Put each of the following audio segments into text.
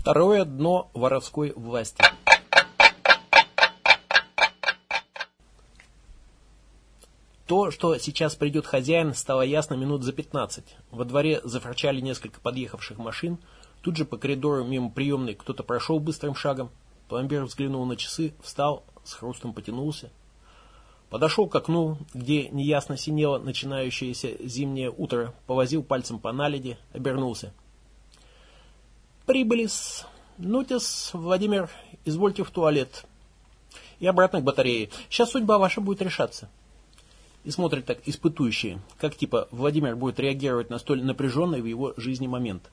Второе дно воровской власти. То, что сейчас придет хозяин, стало ясно минут за пятнадцать. Во дворе зафрачали несколько подъехавших машин. Тут же по коридору мимо приемной кто-то прошел быстрым шагом. Пломбир взглянул на часы, встал, с хрустом потянулся. Подошел к окну, где неясно синело начинающееся зимнее утро, повозил пальцем по наледи, обернулся. «Прибыли-с. Нутис, Владимир, извольте в туалет. И обратно к батарее. Сейчас судьба ваша будет решаться». И смотрит так испытующие, как типа Владимир будет реагировать на столь напряженный в его жизни момент.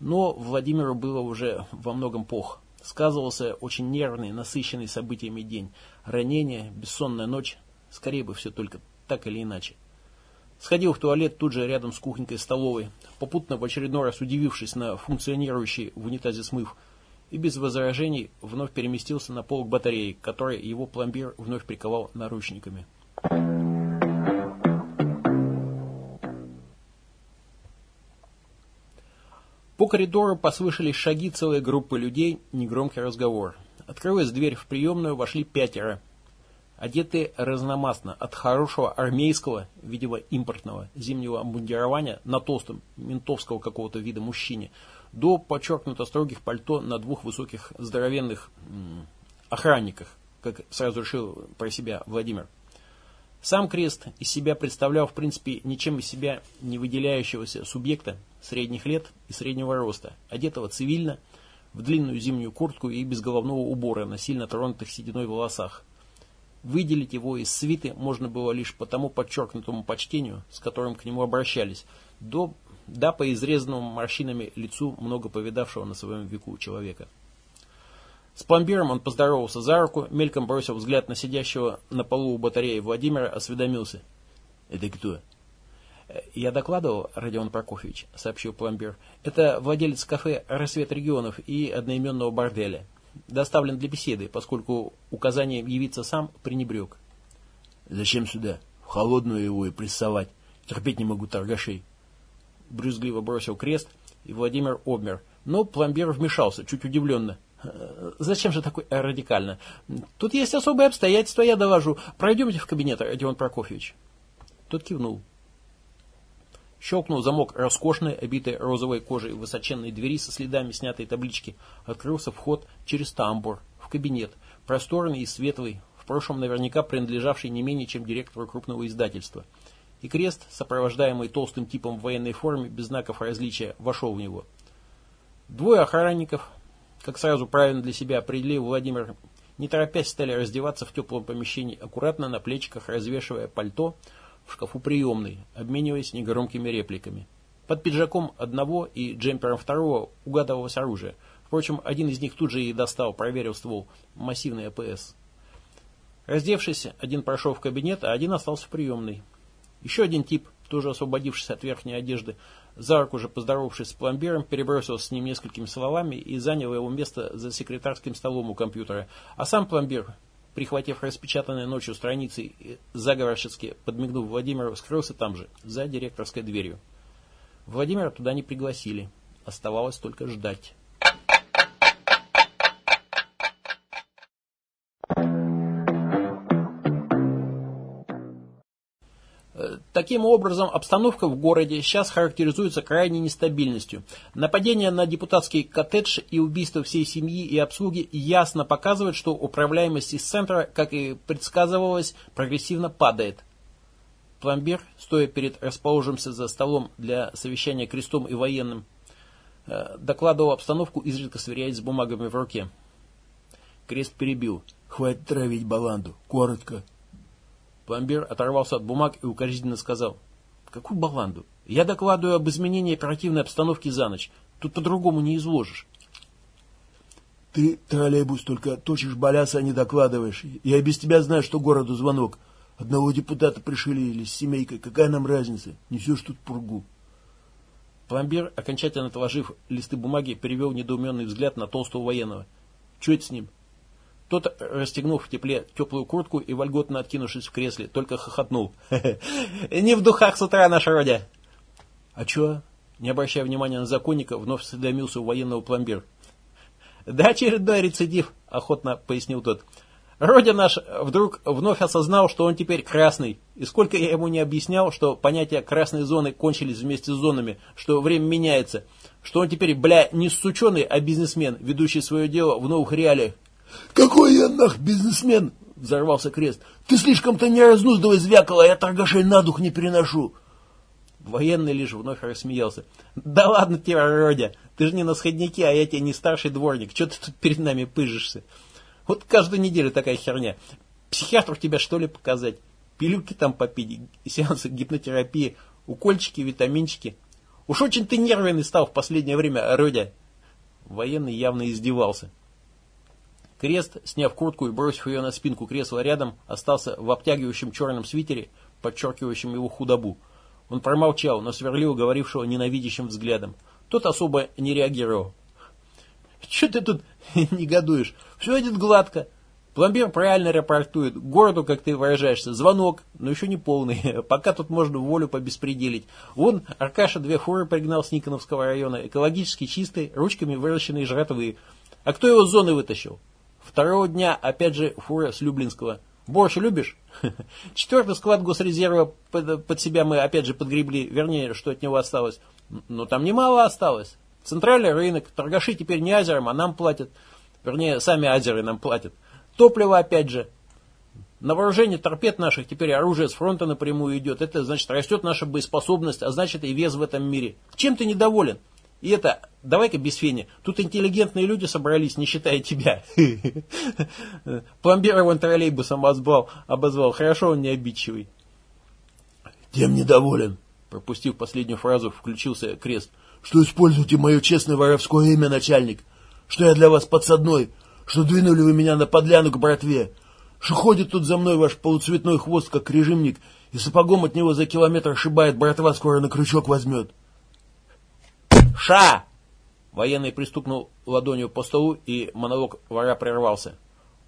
Но Владимиру было уже во многом плохо. Сказывался очень нервный, насыщенный событиями день. Ранение, бессонная ночь. Скорее бы все только так или иначе. Сходил в туалет тут же рядом с кухонькой столовой, попутно в очередной раз удивившись на функционирующий в унитазе смыв, и без возражений вновь переместился на полок батареи, который его пломбир вновь приковал наручниками. По коридору послышались шаги целой группы людей, негромкий разговор. Открылась дверь в приемную, вошли пятеро. Одетые разномастно, от хорошего армейского, видимо импортного, зимнего обмундирования на толстом, ментовского какого-то вида мужчине, до подчеркнуто строгих пальто на двух высоких здоровенных охранниках, как сразу решил про себя Владимир. Сам крест из себя представлял, в принципе, ничем из себя не выделяющегося субъекта средних лет и среднего роста, одетого цивильно, в длинную зимнюю куртку и без головного убора на сильно тронутых сединой волосах. Выделить его из свиты можно было лишь по тому подчеркнутому почтению, с которым к нему обращались, до, да по изрезанному морщинами лицу много повидавшего на своем веку человека. С пломбиром он поздоровался за руку, мельком бросил взгляд на сидящего на полу у батареи Владимира, осведомился. «Это кто?» «Э, «Я докладывал, Родион Прокофьевич», — сообщил пломбир. «Это владелец кафе «Рассвет регионов» и одноименного борделя. Доставлен для беседы, поскольку указание явиться сам пренебрег». «Зачем сюда? В холодную его и прессовать. Терпеть не могу торгашей». Брюзгливо бросил крест, и Владимир обмер. Но пломбир вмешался, чуть удивленно. Зачем же такой радикально? Тут есть особые обстоятельства, я довожу. Пройдемте в кабинет, Родион Прокофьевич. Тот кивнул. Щелкнул замок роскошной, обитой розовой кожей высоченной двери со следами снятой таблички. Открылся вход через тамбур, в кабинет, просторный и светлый, в прошлом наверняка принадлежавший не менее чем директору крупного издательства. И крест, сопровождаемый толстым типом в военной форме, без знаков различия, вошел в него. Двое охранников, как сразу правильно для себя определил Владимир, не торопясь стали раздеваться в теплом помещении, аккуратно на плечиках развешивая пальто в шкафу приемной, обмениваясь негромкими репликами. Под пиджаком одного и джемпером второго угадывалось оружие. Впрочем, один из них тут же и достал, проверил ствол, массивный АПС. Раздевшись, один прошел в кабинет, а один остался в приемной. Еще один тип, тоже освободившись от верхней одежды, за руку же поздоровавшись с пломбиром, перебросился с ним несколькими словами и занял его место за секретарским столом у компьютера. А сам пломбир, прихватив распечатанные ночью страницы, заговорщицки подмигнув Владимиру, скрылся там же, за директорской дверью. Владимира туда не пригласили. Оставалось только ждать. Таким образом, обстановка в городе сейчас характеризуется крайней нестабильностью. Нападение на депутатский коттедж и убийство всей семьи и обслуги ясно показывают, что управляемость из центра, как и предсказывалось, прогрессивно падает. Пломбир, стоя перед расположимся за столом для совещания крестом и военным, э, докладывал обстановку, изредка сверяясь с бумагами в руке. Крест перебил. «Хватит травить баланду. Коротко». Пломбир оторвался от бумаг и укоризненно сказал. Какую баланду? Я докладываю об изменении оперативной обстановки за ночь. Тут по-другому не изложишь. Ты, троллейбус, только точишь баляса, а не докладываешь. Я без тебя знаю, что городу звонок. Одного депутата пришили или с семейкой. Какая нам разница? Несешь тут пургу. Пломбир, окончательно отложив листы бумаги, перевел недоуменный взгляд на толстого военного. Что это с ним? Тот, расстегнув в тепле теплую куртку и вольготно откинувшись в кресле, только хохотнул. «Не в духах с утра наш родя!» «А чё?» Не обращая внимания на законника, вновь осведомился у военного пломбир. Да, очередной рецидив, охотно пояснил тот. Родя наш вдруг вновь осознал, что он теперь красный. И сколько я ему не объяснял, что понятия красной зоны кончились вместе с зонами, что время меняется, что он теперь, бля, не сученый, а бизнесмен, ведущий свое дело в новых реалиях. «Какой я нах бизнесмен?» — взорвался Крест. «Ты слишком-то не разнуздывай звякала, я торгашей на дух не переношу». Военный лишь вновь рассмеялся. «Да ладно тебе, Родя, ты же не на сходнике, а я тебе не старший дворник. Че ты тут перед нами пыжишься? Вот каждую неделю такая херня. Психиатру тебя что ли показать? Пилюльки там попить, сеансы гипнотерапии, укольчики, витаминчики. Уж очень ты нервный стал в последнее время, Родя». Военный явно издевался. Крест, сняв куртку и бросив ее на спинку кресла рядом, остался в обтягивающем черном свитере, подчеркивающем его худобу. Он промолчал, но сверлил говорившего ненавидящим взглядом. Тот особо не реагировал. «Че ты тут негодуешь? Все идет гладко. Пломбир правильно рапортует. Городу, как ты выражаешься, звонок, но еще не полный. Пока тут можно волю побеспределить. Вон Аркаша две фуры пригнал с Никоновского района, экологически чистые, ручками выращенные жратвые. А кто его с зоны вытащил? Второго дня опять же фура с Люблинского. Борщ любишь? Четвертый склад госрезерва под, себя мы опять же подгребли, вернее, что от него осталось. Но там немало осталось. Центральный рынок, торгаши теперь не азером, а нам платят. Вернее, сами азеры нам платят. Топливо опять же. На вооружение торпед наших теперь оружие с фронта напрямую идет. Это значит растет наша боеспособность, а значит и вес в этом мире. Чем ты недоволен? И это, давай-ка без фени. Тут интеллигентные люди собрались, не считая тебя. Пломбир его троллейбусом обозвал, обозвал. Хорошо, он не обидчивый. Тем недоволен. Пропустив последнюю фразу, включился крест. Что используете мое честное воровское имя, начальник? Что я для вас подсадной? Что двинули вы меня на подляну к братве? Что ходит тут за мной ваш полуцветной хвост, как режимник, и сапогом от него за километр шибает, братва скоро на крючок возьмет? «Ша!» Военный пристукнул ладонью по столу, и монолог вора прервался.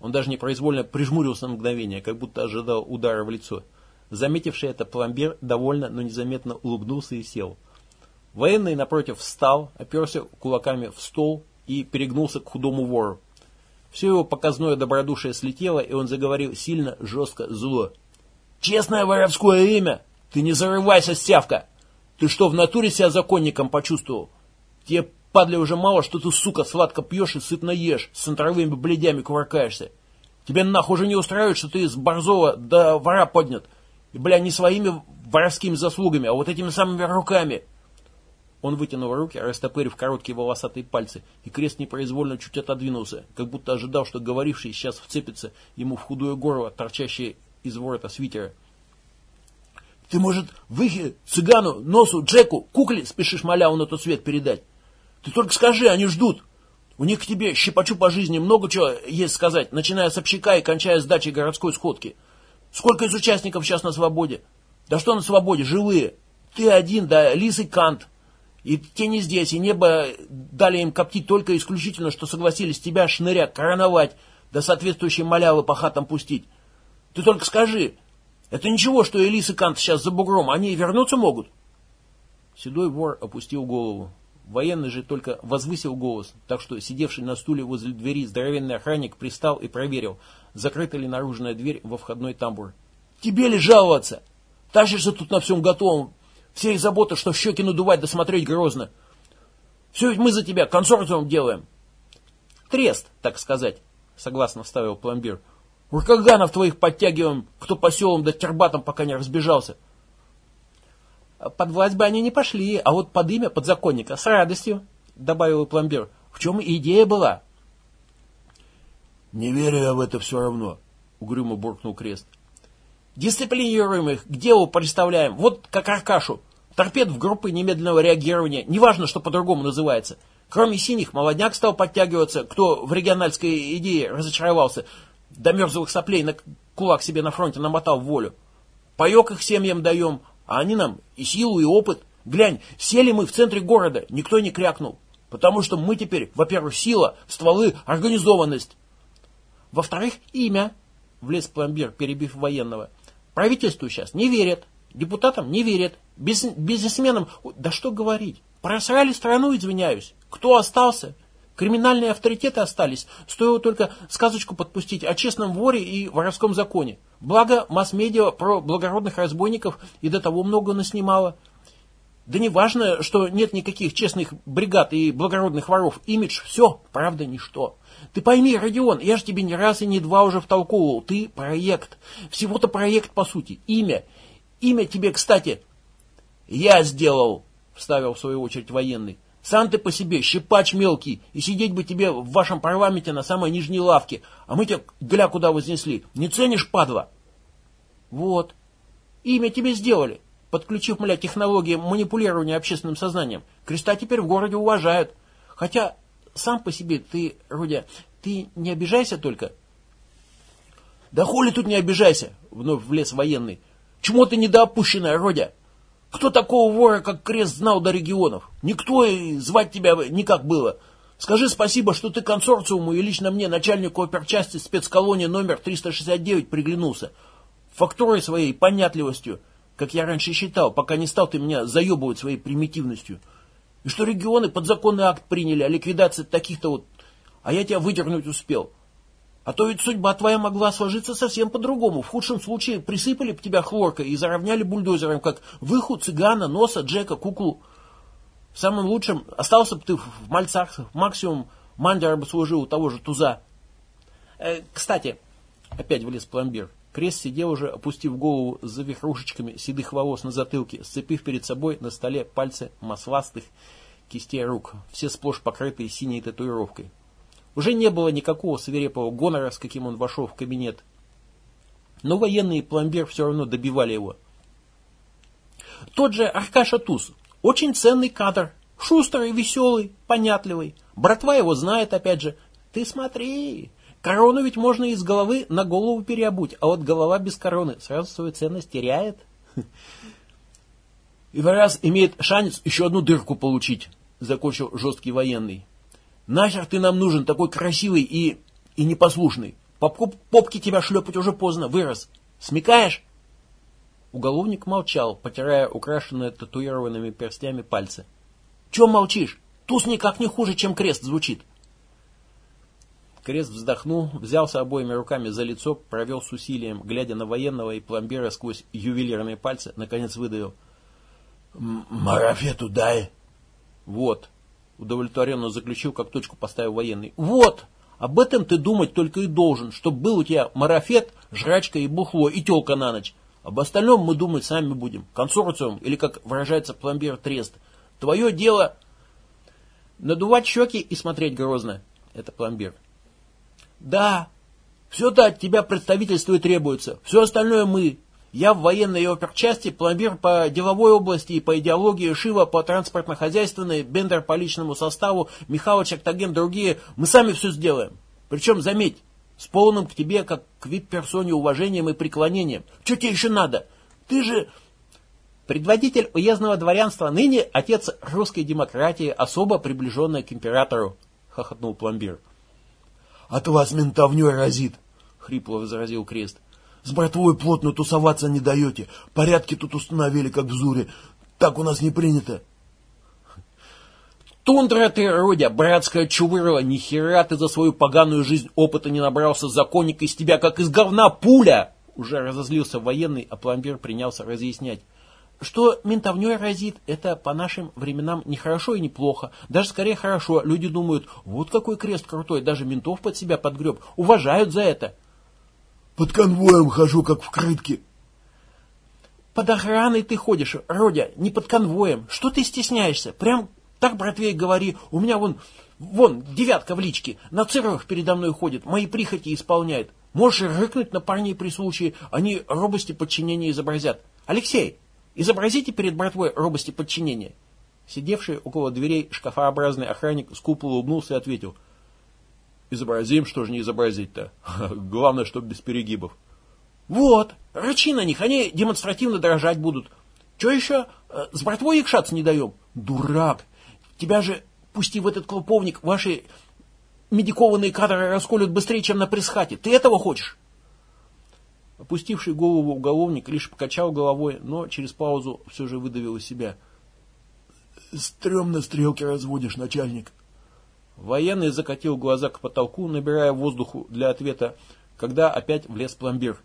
Он даже непроизвольно прижмурился на мгновение, как будто ожидал удара в лицо. Заметивший это пломбир довольно, но незаметно улыбнулся и сел. Военный, напротив, встал, оперся кулаками в стол и перегнулся к худому вору. Все его показное добродушие слетело, и он заговорил сильно, жестко, зло. «Честное воровское имя! Ты не зарывайся, сявка! Ты что, в натуре себя законником почувствовал? Тебе, падли, уже мало, что ты, сука, сладко пьешь и сытно ешь, с центровыми бледями кувыркаешься. Тебе нахуй уже не устраивает, что ты из Борзова до вора поднят. И, бля, не своими воровскими заслугами, а вот этими самыми руками. Он вытянул руки, растопырив короткие волосатые пальцы, и крест непроизвольно чуть отодвинулся, как будто ожидал, что говоривший сейчас вцепится ему в худое горло, торчащее из ворота свитера. Ты, может, выхи цыгану, носу, Джеку, кукле спешишь маляву на тот свет передать? Ты только скажи, они ждут. У них к тебе щипачу по жизни много чего есть сказать, начиная с общака и кончая сдачей городской сходки. Сколько из участников сейчас на свободе? Да что на свободе, живые. Ты один, да лис и кант. И те не здесь, и небо дали им коптить только исключительно, что согласились тебя, шныря, короновать, да соответствующие малявы по хатам пустить. Ты только скажи, это ничего, что Элис и Кант сейчас за бугром, они вернуться могут. Седой вор опустил голову. Военный же только возвысил голос, так что сидевший на стуле возле двери здоровенный охранник пристал и проверил, закрыта ли наружная дверь во входной тамбур. «Тебе ли жаловаться? Тащишься тут на всем готовом. Все их забота, что щеки надувать да смотреть грозно. Все ведь мы за тебя консорциум делаем». «Трест, так сказать», — согласно вставил пломбир. Уркаганов твоих подтягиваем, кто по селам да тербатам пока не разбежался. Под власть бы они не пошли, а вот под имя подзаконника с радостью, добавил пломбир. В чем идея была? Не верю я в это все равно, угрюмо буркнул Крест. Дисциплинируем их, к делу представляем, вот как Аркашу. Торпед в группы немедленного реагирования, неважно, что по-другому называется. Кроме синих, молодняк стал подтягиваться, кто в региональской идее разочаровался, до мерзлых соплей на кулак себе на фронте намотал волю. Паек их семьям даем, а они нам и силу, и опыт. Глянь, сели мы в центре города, никто не крякнул. Потому что мы теперь, во-первых, сила, стволы, организованность. Во-вторых, имя, влез пломбир, перебив военного. Правительству сейчас не верят, депутатам не верят, бизнесменам, да что говорить, просрали страну, извиняюсь. Кто остался? Криминальные авторитеты остались. Стоило только сказочку подпустить о честном воре и воровском законе. Благо, масс-медиа про благородных разбойников и до того много наснимало. Да не важно, что нет никаких честных бригад и благородных воров. Имидж – все, правда – ничто. Ты пойми, Родион, я же тебе не раз и не два уже втолковывал. Ты проект. Всего-то проект, по сути. Имя. Имя тебе, кстати. Я сделал, вставил в свою очередь военный. Сам ты по себе щипач мелкий, и сидеть бы тебе в вашем парламенте на самой нижней лавке, а мы тебя гля куда вознесли. Не ценишь, падла? Вот. Имя тебе сделали подключив, мля, технологии манипулирования общественным сознанием. Креста теперь в городе уважают. Хотя сам по себе ты, Рудя, ты не обижайся только. Да хули тут не обижайся, вновь влез военный. Чему ты недоопущенная, Родя? Кто такого вора, как Крест, знал до регионов? Никто и звать тебя никак было. Скажи спасибо, что ты консорциуму и лично мне, начальнику оперчасти спецколонии номер 369, приглянулся. Фактурой своей понятливостью как я раньше считал, пока не стал ты меня заебывать своей примитивностью. И что регионы подзаконный акт приняли о ликвидации таких-то вот... А я тебя выдернуть успел. А то ведь судьба твоя могла сложиться совсем по-другому. В худшем случае присыпали бы тебя хлоркой и заровняли бульдозером, как выху, цыгана, носа, Джека, куклу. В самом лучшем остался бы ты в мальцах, максимум мандера бы служил у того же туза. Э, кстати, опять влез пломбир. Крест сидел уже, опустив голову за вихрушечками седых волос на затылке, сцепив перед собой на столе пальцы масластых кистей рук, все сплошь покрытые синей татуировкой. Уже не было никакого свирепого гонора, с каким он вошел в кабинет. Но военные пломбир все равно добивали его. Тот же Аркаша Туз, очень ценный кадр, шустрый, веселый, понятливый. Братва его знает, опять же. Ты смотри, Корону ведь можно из головы на голову переобуть, а вот голова без короны сразу свою ценность теряет. И раз имеет шанс еще одну дырку получить, закончил жесткий военный. Нахер ты нам нужен, такой красивый и, и непослушный. По попке тебя шлепать уже поздно, вырос. Смекаешь? Уголовник молчал, потирая украшенные татуированными перстями пальцы. Чем молчишь? Туз никак не хуже, чем крест звучит. Крест вздохнул, взялся обоими руками за лицо, провел с усилием, глядя на военного и пломбира сквозь ювелирные пальцы, наконец выдавил. «Марафету дай!» «Вот!» — удовлетворенно заключил, как точку поставил военный. «Вот! Об этом ты думать только и должен, чтобы был у тебя марафет, жрачка и бухло, и телка на ночь. Об остальном мы думать сами будем. Консорциум, или, как выражается пломбир, трест. Твое дело надувать щеки и смотреть грозно. Это пломбир. Да, все-то от тебя представительство и требуется. Все остальное мы. Я в военной оперчасти, пломбир по деловой области и по идеологии, Шива по транспортно-хозяйственной, Бендер по личному составу, Михалыч, Октаген, другие. Мы сами все сделаем. Причем, заметь, с полным к тебе, как к вип-персоне, уважением и преклонением. Что тебе еще надо? Ты же... Предводитель уездного дворянства, ныне отец русской демократии, особо приближенный к императору, хохотнул пломбир. От вас ментовней разит, хрипло возразил Крест. С братвой плотно тусоваться не даете. Порядки тут установили, как в Зуре. Так у нас не принято. Тундра ты, Родя, братская чувырла, ни хера ты за свою поганую жизнь опыта не набрался, законник из тебя, как из говна пуля! Уже разозлился военный, а пломбир принялся разъяснять. Что ментовней разит, это по нашим временам не хорошо и не плохо. Даже скорее хорошо. Люди думают, вот какой крест крутой, даже ментов под себя подгреб. Уважают за это. Под конвоем хожу, как в крытке. Под охраной ты ходишь, Родя, не под конвоем. Что ты стесняешься? Прям так, братвей, говори. У меня вон, вон, девятка в личке. На цирках передо мной ходит, мои прихоти исполняет. Можешь рыкнуть на парней при случае, они робости подчинения изобразят. Алексей, Изобразите перед братвой робости подчинения. Сидевший около дверей шкафообразный охранник скупо улыбнулся и ответил. Изобразим, что же не изобразить-то. Главное, чтобы без перегибов. Вот, рычи на них, они демонстративно дорожать будут. Че еще? Э, с братвой якшаться не даем? Дурак! Тебя же, пусти в этот клоповник, ваши медикованные кадры расколют быстрее, чем на пресс-хате. Ты этого хочешь? Опустивший голову уголовник лишь покачал головой, но через паузу все же выдавил из себя. «Стремно стрелки разводишь, начальник». Военный закатил глаза к потолку, набирая воздуху для ответа, когда опять влез пломбир.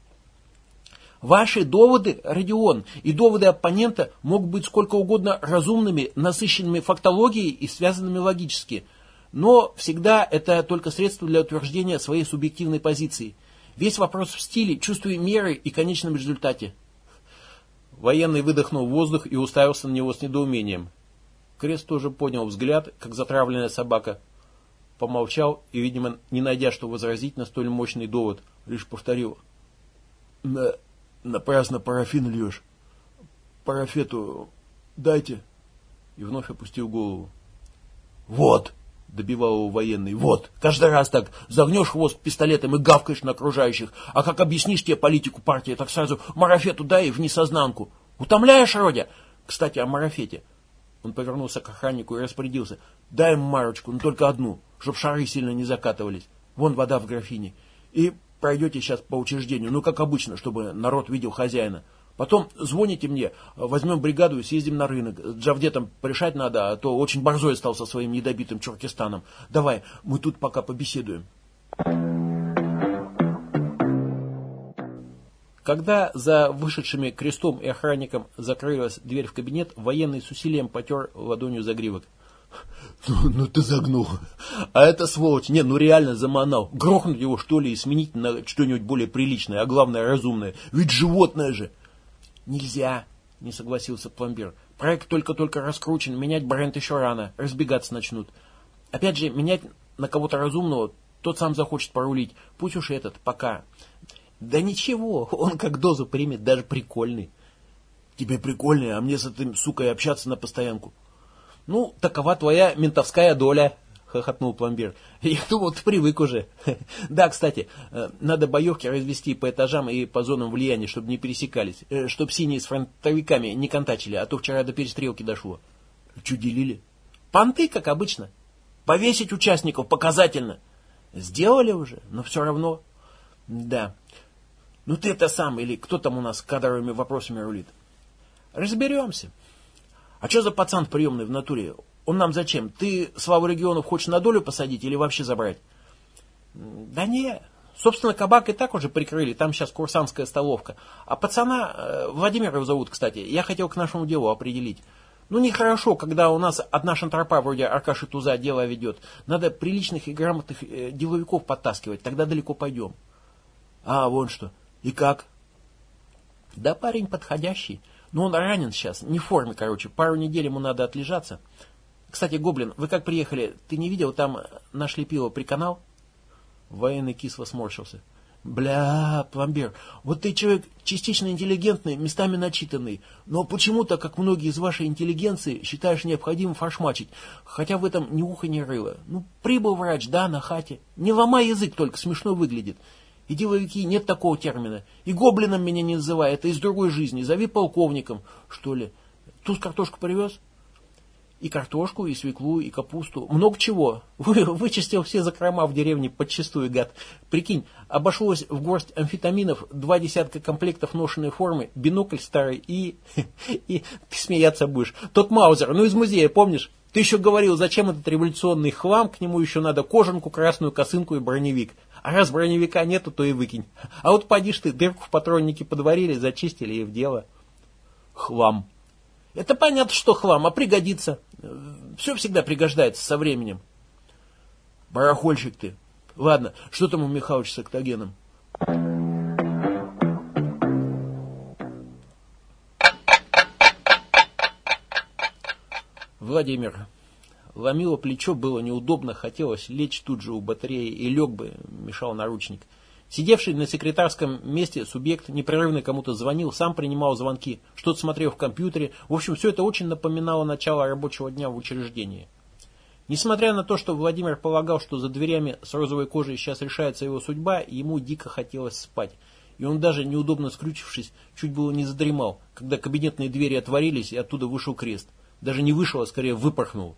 Ваши доводы, Родион, и доводы оппонента могут быть сколько угодно разумными, насыщенными фактологией и связанными логически. Но всегда это только средство для утверждения своей субъективной позиции. Весь вопрос в стиле, чувстве меры и конечном результате. Военный выдохнул воздух и уставился на него с недоумением. Крест тоже поднял взгляд, как затравленная собака. Помолчал и, видимо, не найдя что возразить на столь мощный довод, лишь повторил. Напрасно парафин льешь. Парафету дайте. И вновь опустил голову. Вот, добивал его военный, вот. Каждый раз так загнешь хвост пистолетом и гавкаешь на окружающих. А как объяснишь тебе политику партии, так сразу марафету дай и в несознанку. Утомляешь, Родя? Кстати, о марафете. Он повернулся к охраннику и распорядился. Дай им марочку, но только одну, чтоб шары сильно не закатывались. Вон вода в графине. И пройдете сейчас по учреждению, ну, как обычно, чтобы народ видел хозяина. Потом звоните мне, возьмем бригаду и съездим на рынок. С Джавдетом решать надо, а то очень борзой стал со своим недобитым Чуркистаном. Давай, мы тут пока побеседуем. Когда за вышедшими крестом и охранником закрылась дверь в кабинет, военный с усилием потер ладонью загривок. Ну, ну ты загнул. А это сволочь, не, ну реально заманал. Грохнуть его, что ли, и сменить на что-нибудь более приличное, а главное разумное. Ведь животное же. Нельзя, не согласился пломбир. Проект только-только раскручен, менять бренд еще рано, разбегаться начнут. Опять же, менять на кого-то разумного, тот сам захочет порулить. Пусть уж этот, пока. Да ничего, он как дозу примет, даже прикольный. Тебе прикольный, а мне с этой сукой общаться на постоянку. Ну, такова твоя ментовская доля, хохотнул пломбир. Я думал, ты привык уже. Да, кстати, э, надо боевки развести по этажам и по зонам влияния, чтобы не пересекались. Э, чтобы синие с фронтовиками не контачили, а то вчера до перестрелки дошло. Что делили? Понты, как обычно. Повесить участников показательно. Сделали уже, но все равно. Да. Ну ты это сам, или кто там у нас кадровыми вопросами рулит? Разберемся. А что за пацан приемный в натуре? Он нам зачем? Ты славу регионов хочешь на долю посадить или вообще забрать? Да не, собственно, кабак и так уже прикрыли, там сейчас курсантская столовка. А пацана, э, Владимира его зовут, кстати, я хотел к нашему делу определить. Ну, нехорошо, когда у нас одна шантропа вроде Аркаши Туза дело ведет. Надо приличных и грамотных э, деловиков подтаскивать, тогда далеко пойдем. А, вон что. И как? Да парень подходящий. Но он ранен сейчас, не в форме, короче. Пару недель ему надо отлежаться. Кстати, Гоблин, вы как приехали? Ты не видел, там нашли пиво приканал? Военный кисло сморщился. Бля, пломбир, вот ты человек частично интеллигентный, местами начитанный, но почему-то, как многие из вашей интеллигенции, считаешь необходимым фаршмачить, хотя в этом ни ухо, ни рыло. Ну, прибыл врач, да, на хате. Не ломай язык, только смешно выглядит. И деловики, нет такого термина. И гоблином меня не называй, это из другой жизни. Зови полковником, что ли. Тут картошку привез? И картошку, и свеклу, и капусту. Много чего. Вы, вычистил все закрома в деревне подчистую, гад. Прикинь, обошлось в горсть амфетаминов, два десятка комплектов ношенной формы, бинокль старый и... И ты смеяться будешь. Тот Маузер, ну из музея, помнишь? Ты еще говорил, зачем этот революционный хлам, к нему еще надо кожанку, красную косынку и броневик. А раз броневика нету, то и выкинь. А вот поди ты, дырку в патроннике подварили, зачистили и в дело. Хлам. Это понятно, что хлам, а пригодится. Все всегда пригождается со временем. Барахольщик ты. Ладно, что там у Михалыча с октогеном? Владимир, Ломило плечо, было неудобно, хотелось лечь тут же у батареи и лег бы, мешал наручник. Сидевший на секретарском месте субъект непрерывно кому-то звонил, сам принимал звонки, что-то смотрел в компьютере. В общем, все это очень напоминало начало рабочего дня в учреждении. Несмотря на то, что Владимир полагал, что за дверями с розовой кожей сейчас решается его судьба, ему дико хотелось спать. И он даже, неудобно скрючившись, чуть было не задремал, когда кабинетные двери отворились и оттуда вышел крест. Даже не вышел, а скорее выпорхнул.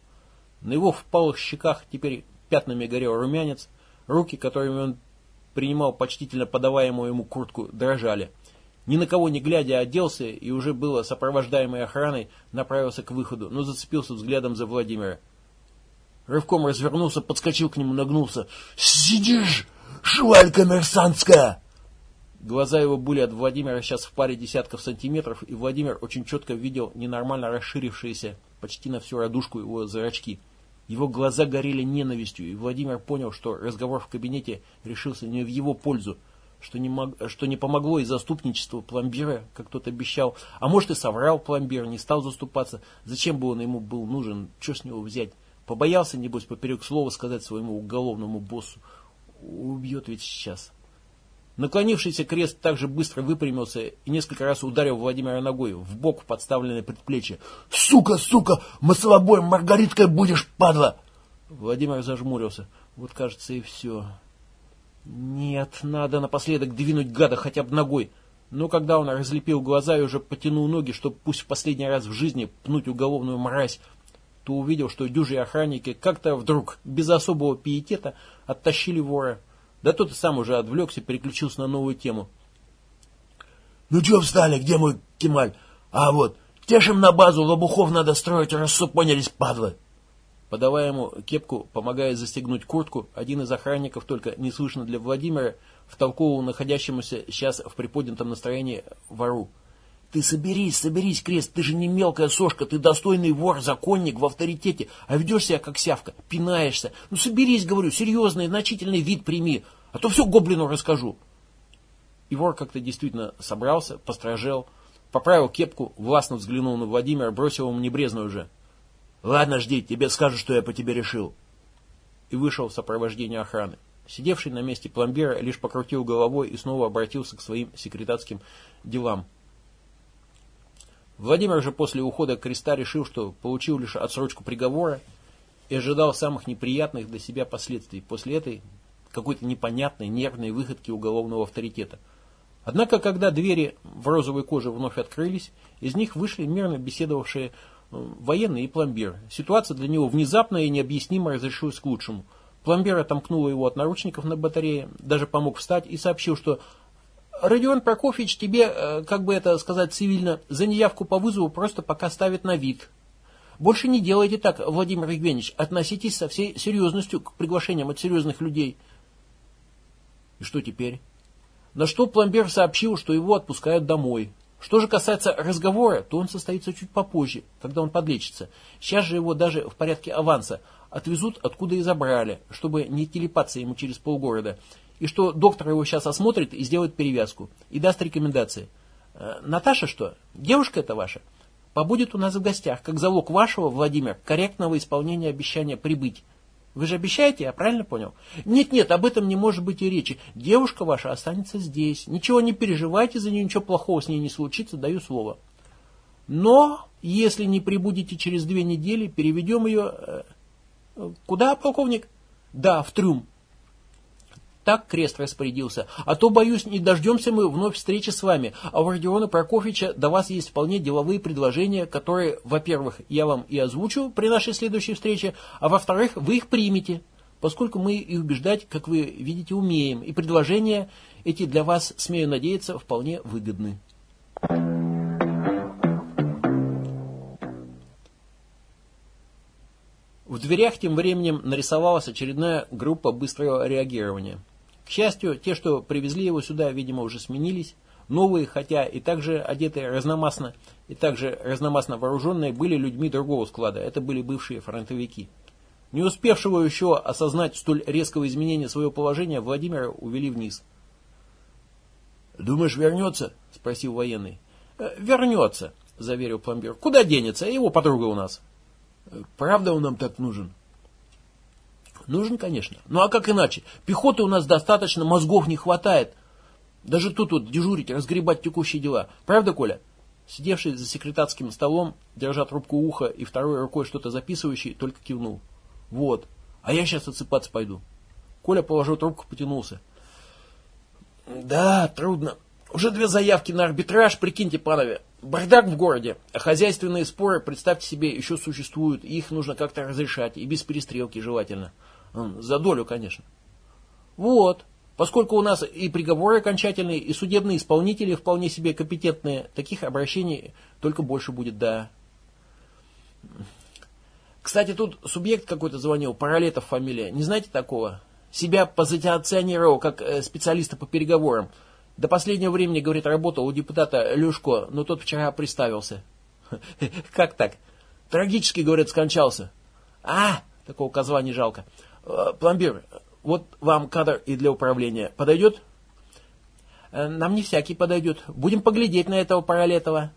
На его впалых щеках теперь пятнами горел румянец, руки, которыми он принимал почтительно подаваемую ему куртку, дрожали. Ни на кого не глядя оделся и уже было сопровождаемой охраной направился к выходу, но зацепился взглядом за Владимира. Рывком развернулся, подскочил к нему, нагнулся. «Сидишь, шваль коммерсантская!» Глаза его были от Владимира сейчас в паре десятков сантиметров, и Владимир очень четко видел ненормально расширившиеся почти на всю радужку его зрачки. Его глаза горели ненавистью, и Владимир понял, что разговор в кабинете решился не в его пользу, что не, мог, что не помогло и заступничество пломбира, как тот обещал, а может и соврал пломбир, не стал заступаться. Зачем бы он ему был нужен, что с него взять? Побоялся, небось, поперек слова сказать своему уголовному боссу. Убьет ведь сейчас. Наклонившийся крест также быстро выпрямился и несколько раз ударил Владимира ногой в бок в подставленное предплечье. «Сука, сука, маслобой Маргариткой будешь, падла!» Владимир зажмурился. Вот, кажется, и все. Нет, надо напоследок двинуть гада хотя бы ногой. Но когда он разлепил глаза и уже потянул ноги, чтобы пусть в последний раз в жизни пнуть уголовную мразь, то увидел, что дюжи охранники как-то вдруг, без особого пиетета, оттащили вора. Да тот и сам уже отвлекся, переключился на новую тему. «Ну что встали? Где мой Кемаль? А вот, тешим на базу, лобухов надо строить, раз понялись, падлы!» Подавая ему кепку, помогая застегнуть куртку, один из охранников, только неслышно для Владимира, втолковывал находящемуся сейчас в приподнятом настроении вору. Ты соберись, соберись, Крест, ты же не мелкая сошка, ты достойный вор, законник в авторитете, а ведешь себя как сявка, пинаешься. Ну соберись, говорю, серьезный, значительный вид прими, а то все гоблину расскажу. И вор как-то действительно собрался, постражел, поправил кепку, властно взглянул на Владимира, бросил ему небрезно уже. Ладно, жди, тебе скажу, что я по тебе решил. И вышел в сопровождении охраны. Сидевший на месте пломбира лишь покрутил головой и снова обратился к своим секретарским делам. Владимир же после ухода креста решил, что получил лишь отсрочку приговора и ожидал самых неприятных для себя последствий после этой какой-то непонятной нервной выходки уголовного авторитета. Однако, когда двери в розовой коже вновь открылись, из них вышли мирно беседовавшие э, военный и пломбир. Ситуация для него внезапно и необъяснимо разрешилась к лучшему. Пломбир отомкнул его от наручников на батарее, даже помог встать и сообщил, что Родион Прокофьевич тебе, э, как бы это сказать цивильно, за неявку по вызову просто пока ставит на вид. Больше не делайте так, Владимир Евгеньевич, относитесь со всей серьезностью к приглашениям от серьезных людей. И что теперь? На что пломбир сообщил, что его отпускают домой. Что же касается разговора, то он состоится чуть попозже, когда он подлечится. Сейчас же его даже в порядке аванса отвезут, откуда и забрали, чтобы не телепаться ему через полгорода и что доктор его сейчас осмотрит и сделает перевязку, и даст рекомендации. Э, Наташа что? Девушка это ваша? Побудет у нас в гостях, как залог вашего, Владимир, корректного исполнения обещания прибыть. Вы же обещаете, я правильно понял? Нет-нет, об этом не может быть и речи. Девушка ваша останется здесь. Ничего не переживайте за нее, ничего плохого с ней не случится, даю слово. Но, если не прибудете через две недели, переведем ее... Э, куда, полковник? Да, в трюм. Так крест распорядился. А то, боюсь, не дождемся мы вновь встречи с вами. А у Родиона Прокофьевича до вас есть вполне деловые предложения, которые, во-первых, я вам и озвучу при нашей следующей встрече, а во-вторых, вы их примете, поскольку мы и убеждать, как вы видите, умеем. И предложения эти для вас, смею надеяться, вполне выгодны. В дверях тем временем нарисовалась очередная группа быстрого реагирования. К счастью, те, что привезли его сюда, видимо, уже сменились. Новые, хотя и также одетые разномастно, и также разномастно вооруженные, были людьми другого склада. Это были бывшие фронтовики. Не успевшего еще осознать столь резкого изменения своего положения, Владимира увели вниз. «Думаешь, вернется?» – спросил военный. «Э, «Вернется», – заверил пломбир. «Куда денется? Его подруга у нас». «Правда он нам так нужен?» Нужен, конечно. Ну а как иначе? Пехоты у нас достаточно, мозгов не хватает. Даже тут вот дежурить, разгребать текущие дела. Правда, Коля? Сидевший за секретарским столом, держа трубку уха и второй рукой что-то записывающий, только кивнул. Вот. А я сейчас отсыпаться пойду. Коля положил трубку, потянулся. Да, трудно. Уже две заявки на арбитраж, прикиньте, панове. Бардак в городе, а хозяйственные споры, представьте себе, еще существуют, их нужно как-то разрешать, и без перестрелки желательно. За долю, конечно. Вот. Поскольку у нас и приговоры окончательные, и судебные исполнители вполне себе компетентные, таких обращений только больше будет, да. Кстати, тут субъект какой-то звонил, Паралетов фамилия. Не знаете такого? Себя позиционировал как э, специалиста по переговорам. До последнего времени, говорит, работал у депутата Люшко, но тот вчера приставился. Как так? Трагически, говорят, скончался. А, такого козла не жалко. Э, пломбир, вот вам кадр и для управления. Подойдет? Э, нам не всякий подойдет. Будем поглядеть на этого Паралетова.